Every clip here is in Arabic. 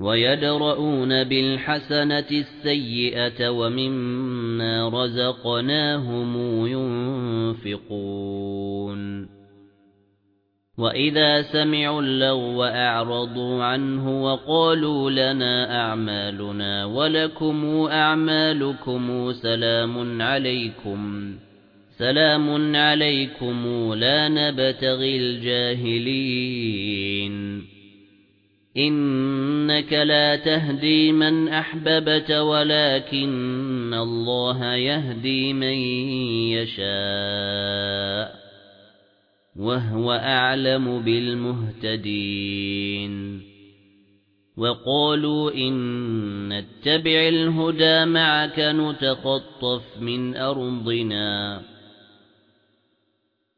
وَيَدْرَؤُونَ بِالْحَسَنَةِ السَّيِّئَةَ وَمِمَّا رَزَقْنَاهُمْ يُنْفِقُونَ. وَإِذَا سَمِعُوا اللَّغْوَ أَعْرَضُوا عَنْهُ وَقَالُوا لَنَا أَعْمَالُنَا وَلَكُمْ أَعْمَالُكُمْ سَلَامٌ عَلَيْكُمْ. سَلَامٌ عَلَيْكُمْ لَا نَبْتَغِي الْجَاهِلِينَ. إِنَّكَ لَا تَهْدِي مَنْ أَحْبَبْتَ وَلَكِنَّ اللَّهَ يَهْدِي مَن يَشَاءُ وَهُوَ أَعْلَمُ بِالْمُهْتَدِينَ وَقَالُوا إِن نَّتَّبِعِ الْهُدَى مَعَكَ نُتَخَطَّفْ مِنْ أَرْضِنَا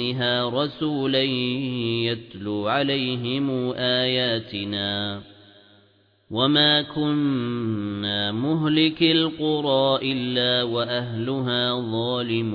أُمِّهَا رَسُولًا يَتْلُو عَلَيْهِمْ آيَاتِنَا. وَمَا كُنَّا مُهْلِكِي الْقُرَى إِلَّا وَأَهْلُهَا ظَالِمُونَ.